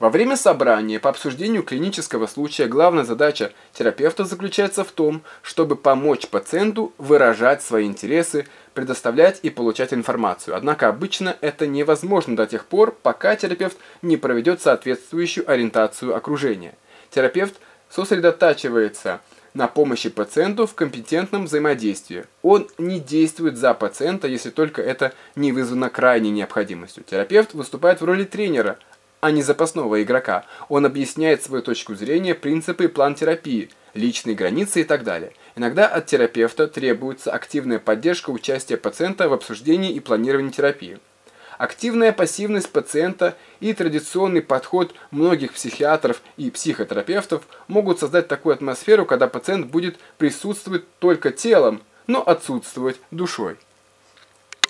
Во время собрания по обсуждению клинического случая главная задача терапевта заключается в том, чтобы помочь пациенту выражать свои интересы, предоставлять и получать информацию. Однако обычно это невозможно до тех пор, пока терапевт не проведет соответствующую ориентацию окружения. Терапевт сосредотачивается на помощи пациенту в компетентном взаимодействии. Он не действует за пациента, если только это не вызвано крайней необходимостью. Терапевт выступает в роли тренера – а не запасного игрока. Он объясняет свою точку зрения, принципы и план терапии, личные границы и так далее. Иногда от терапевта требуется активная поддержка участия пациента в обсуждении и планировании терапии. Активная пассивность пациента и традиционный подход многих психиатров и психотерапевтов могут создать такую атмосферу, когда пациент будет присутствовать только телом, но отсутствовать душой.